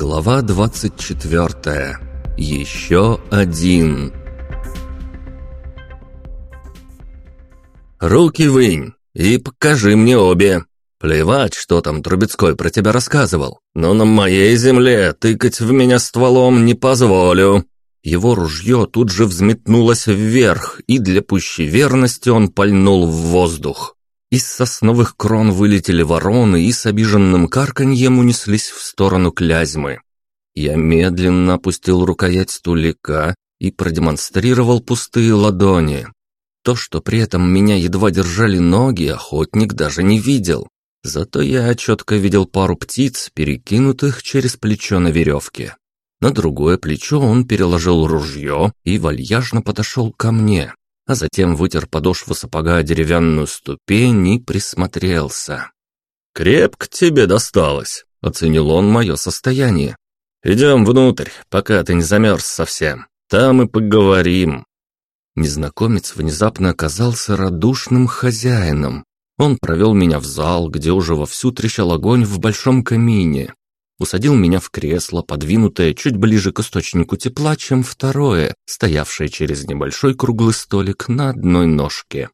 Глава 24. Еще один. «Руки вынь и покажи мне обе. Плевать, что там Трубецкой про тебя рассказывал, но на моей земле тыкать в меня стволом не позволю». Его ружье тут же взметнулось вверх, и для пущей верности он пальнул в воздух. Из сосновых крон вылетели вороны и с обиженным карканьем унеслись в сторону клязьмы. Я медленно опустил рукоять стулика и продемонстрировал пустые ладони. То, что при этом меня едва держали ноги, охотник даже не видел. Зато я четко видел пару птиц, перекинутых через плечо на веревке. На другое плечо он переложил ружье и вальяжно подошел ко мне а затем вытер подошву сапога деревянную ступень и присмотрелся. «Крепко тебе досталось», — оценил он мое состояние. «Идем внутрь, пока ты не замерз совсем. Там и поговорим». Незнакомец внезапно оказался радушным хозяином. Он провел меня в зал, где уже вовсю трещал огонь в большом камине усадил меня в кресло, подвинутое чуть ближе к источнику тепла, чем второе, стоявшее через небольшой круглый столик на одной ножке.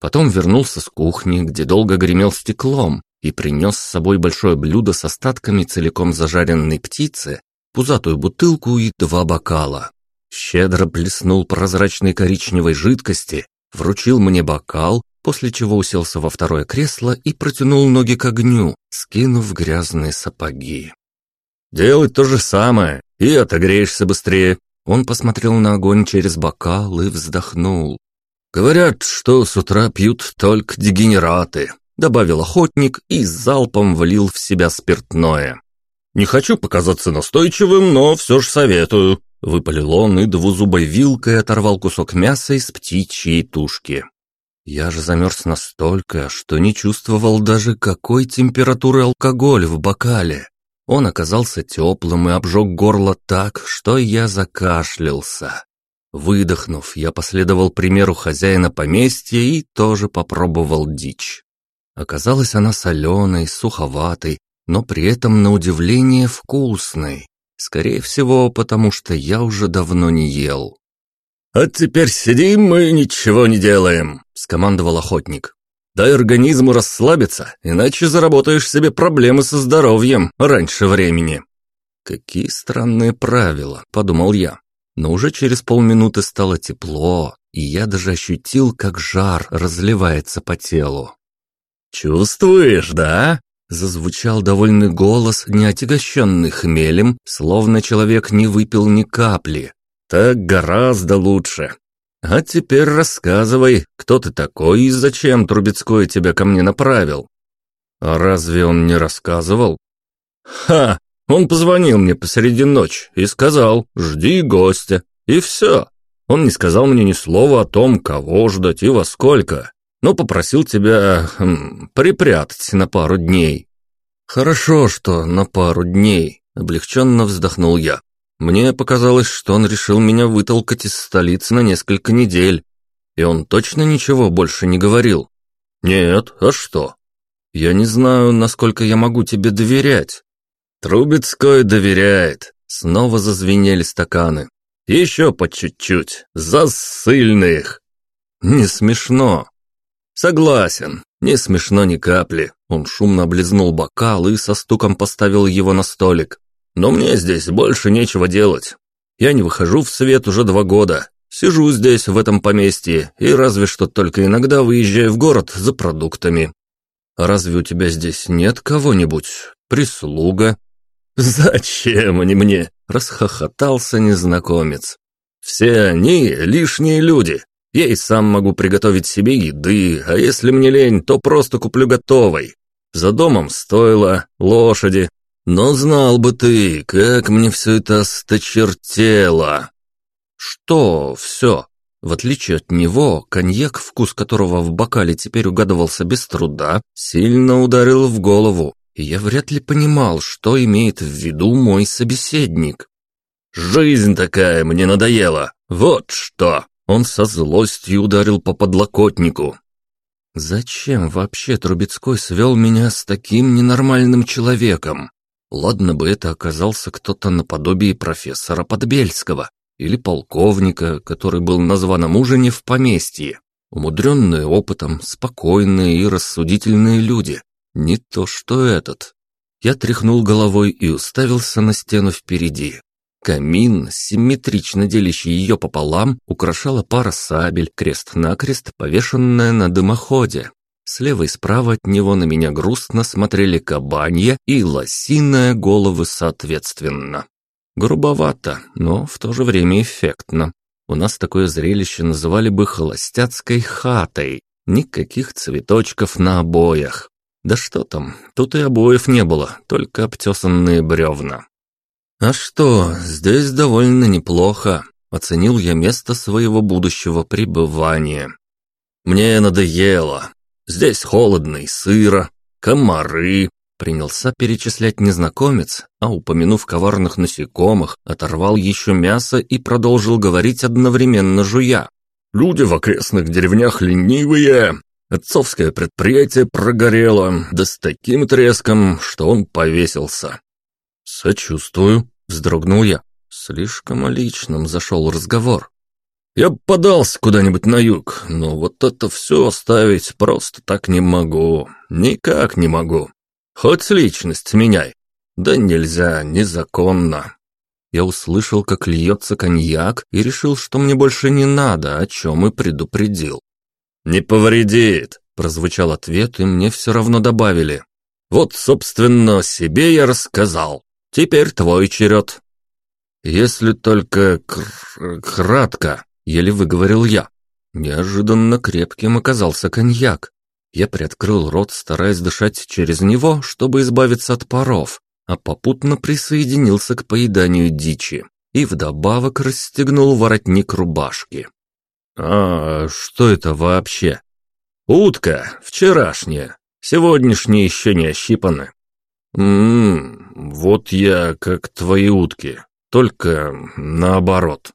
Потом вернулся с кухни, где долго гремел стеклом, и принес с собой большое блюдо с остатками целиком зажаренной птицы, пузатую бутылку и два бокала. Щедро плеснул прозрачной коричневой жидкости, вручил мне бокал, после чего уселся во второе кресло и протянул ноги к огню, скинув грязные сапоги. Делать то же самое, и отогреешься быстрее». Он посмотрел на огонь через бокал и вздохнул. «Говорят, что с утра пьют только дегенераты», добавил охотник и залпом влил в себя спиртное. «Не хочу показаться настойчивым, но все же советую», выпалил он и двузубой вилкой оторвал кусок мяса из птичьей тушки. Я же замерз настолько, что не чувствовал даже какой температуры алкоголь в бокале. Он оказался теплым и обжег горло так, что я закашлялся. Выдохнув, я последовал примеру хозяина поместья и тоже попробовал дичь. Оказалась она соленой, суховатой, но при этом, на удивление, вкусной. Скорее всего, потому что я уже давно не ел. «А теперь сидим и ничего не делаем», — скомандовал охотник. Дай организму расслабиться, иначе заработаешь себе проблемы со здоровьем раньше времени». «Какие странные правила», — подумал я. Но уже через полминуты стало тепло, и я даже ощутил, как жар разливается по телу. «Чувствуешь, да?» — зазвучал довольный голос, не отягощенный хмелем, словно человек не выпил ни капли. «Так гораздо лучше. А теперь рассказывай, кто ты такой и зачем Трубецкой тебя ко мне направил? А разве он не рассказывал? Ха! Он позвонил мне посреди ночи и сказал, жди гостя. И все. Он не сказал мне ни слова о том, кого ждать и во сколько, но попросил тебя хм, припрятать на пару дней. Хорошо, что на пару дней, облегченно вздохнул я. Мне показалось, что он решил меня вытолкать из столицы на несколько недель. И он точно ничего больше не говорил. Нет, а что? Я не знаю, насколько я могу тебе доверять. Трубецкой доверяет. Снова зазвенели стаканы. Еще по чуть-чуть. За ссыльных. Не смешно. Согласен, не смешно ни капли. Он шумно облизнул бокал и со стуком поставил его на столик. Но мне здесь больше нечего делать. Я не выхожу в свет уже два года. Сижу здесь, в этом поместье, и разве что только иногда выезжаю в город за продуктами. А разве у тебя здесь нет кого-нибудь? Прислуга?» «Зачем они мне?» – расхохотался незнакомец. «Все они лишние люди. Я и сам могу приготовить себе еды, а если мне лень, то просто куплю готовой. За домом стоило, лошади, но знал бы ты, как мне все это осточертело. Что все? В отличие от него, коньяк, вкус которого в бокале теперь угадывался без труда, сильно ударил в голову, и я вряд ли понимал, что имеет в виду мой собеседник. «Жизнь такая мне надоела, вот что!» Он со злостью ударил по подлокотнику. «Зачем вообще Трубецкой свел меня с таким ненормальным человеком? Ладно бы это оказался кто-то наподобие профессора Подбельского или полковника, который был на званом ужине в поместье. Умудренные опытом, спокойные и рассудительные люди. Не то что этот. Я тряхнул головой и уставился на стену впереди. Камин, симметрично делящий ее пополам, украшала пара сабель, крест-накрест, повешенная на дымоходе. Слева и справа от него на меня грустно смотрели кабанья и лосиная головы соответственно. Грубовато, но в то же время эффектно. У нас такое зрелище называли бы холостяцкой хатой. Никаких цветочков на обоях. Да что там, тут и обоев не было, только обтесанные бревна. А что, здесь довольно неплохо. Оценил я место своего будущего пребывания. Мне надоело, Здесь холодно и сыро, комары. Принялся перечислять незнакомец, а упомянув коварных насекомых, оторвал еще мясо и продолжил говорить одновременно жуя. «Люди в окрестных деревнях ленивые. Отцовское предприятие прогорело, да с таким треском, что он повесился». «Сочувствую», — вздрогнул я. Слишком о личном зашел разговор. Я подался куда-нибудь на юг, но вот это все оставить просто так не могу. Никак не могу. Хоть личность меняй. Да нельзя, незаконно. Я услышал, как льется коньяк, и решил, что мне больше не надо, о чем и предупредил. «Не повредит», — прозвучал ответ, и мне все равно добавили. «Вот, собственно, себе я рассказал. Теперь твой черед». «Если только кр кратко», еле выговорил я. Неожиданно крепким оказался коньяк. Я приоткрыл рот, стараясь дышать через него, чтобы избавиться от паров, а попутно присоединился к поеданию дичи и вдобавок расстегнул воротник рубашки. «А что это вообще?» «Утка, вчерашняя. Сегодняшние еще не ощипаны». «Ммм, вот я как твои утки, только наоборот».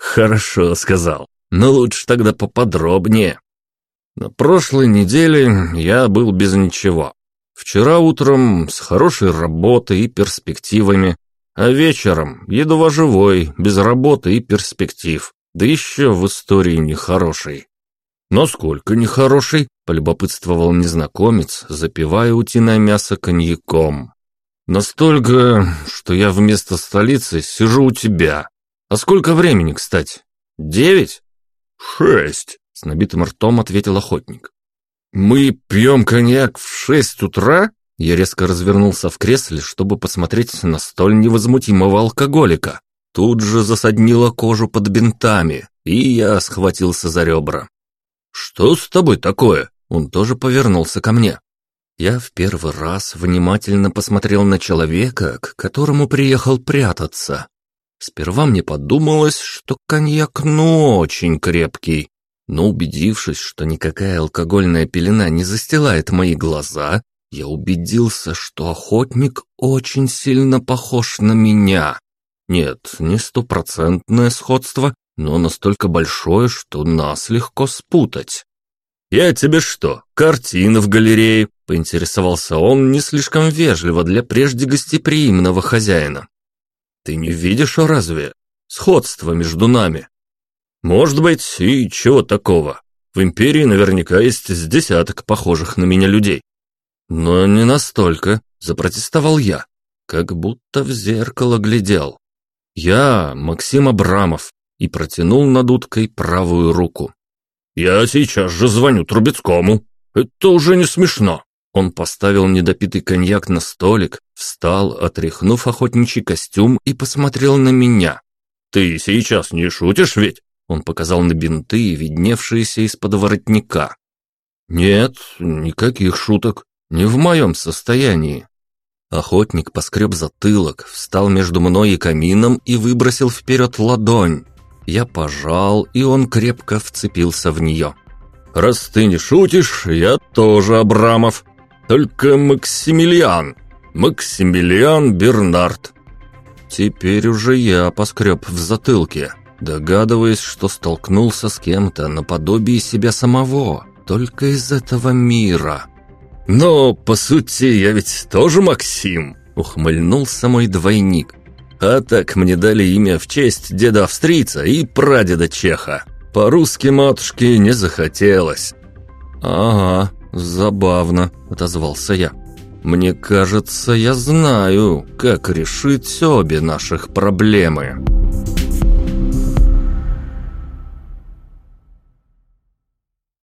«Хорошо», — сказал. «Но лучше тогда поподробнее». На прошлой неделе я был без ничего. Вчера утром с хорошей работой и перспективами, а вечером едва живой, без работы и перспектив, да еще в истории нехорошей. «Насколько нехороший?» – полюбопытствовал незнакомец, запивая утиное мясо коньяком. «Настолько, что я вместо столицы сижу у тебя, «А сколько времени, кстати? Девять?» «Шесть», — с набитым ртом ответил охотник. «Мы пьем коньяк в шесть утра?» Я резко развернулся в кресле, чтобы посмотреть на столь невозмутимого алкоголика. Тут же засаднило кожу под бинтами, и я схватился за ребра. «Что с тобой такое?» Он тоже повернулся ко мне. Я в первый раз внимательно посмотрел на человека, к которому приехал прятаться. Сперва мне подумалось, что коньяк ну очень крепкий, но убедившись, что никакая алкогольная пелена не застилает мои глаза, я убедился, что охотник очень сильно похож на меня. Нет, не стопроцентное сходство, но настолько большое, что нас легко спутать. «Я тебе что, картина в галерее?» – поинтересовался он не слишком вежливо для прежде гостеприимного хозяина. Ты не видишь разве? Сходство между нами. Может быть, и чего такого. В Империи наверняка есть с десяток похожих на меня людей. Но не настолько, запротестовал я, как будто в зеркало глядел. Я Максим Абрамов и протянул над уткой правую руку. «Я сейчас же звоню Трубецкому. Это уже не смешно». Он поставил недопитый коньяк на столик, встал, отряхнув охотничий костюм и посмотрел на меня. «Ты сейчас не шутишь ведь?» Он показал на бинты, видневшиеся из-под воротника. «Нет, никаких шуток. Не в моем состоянии». Охотник поскреб затылок, встал между мной и камином и выбросил вперед ладонь. Я пожал, и он крепко вцепился в нее. «Раз ты не шутишь, я тоже Абрамов», только Максимилиан. Максимилиан Бернард. Теперь уже я поскреб в затылке, догадываясь, что столкнулся с кем-то наподобие себя самого, только из этого мира. Но, по сути, я ведь тоже Максим. ухмыльнулся мой двойник. А так мне дали имя в честь деда австрийца и прадеда чеха. По-русски матушке не захотелось. «Ага, забавно», — отозвался я. «Мне кажется, я знаю, как решить обе наших проблемы».